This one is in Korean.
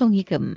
총의금.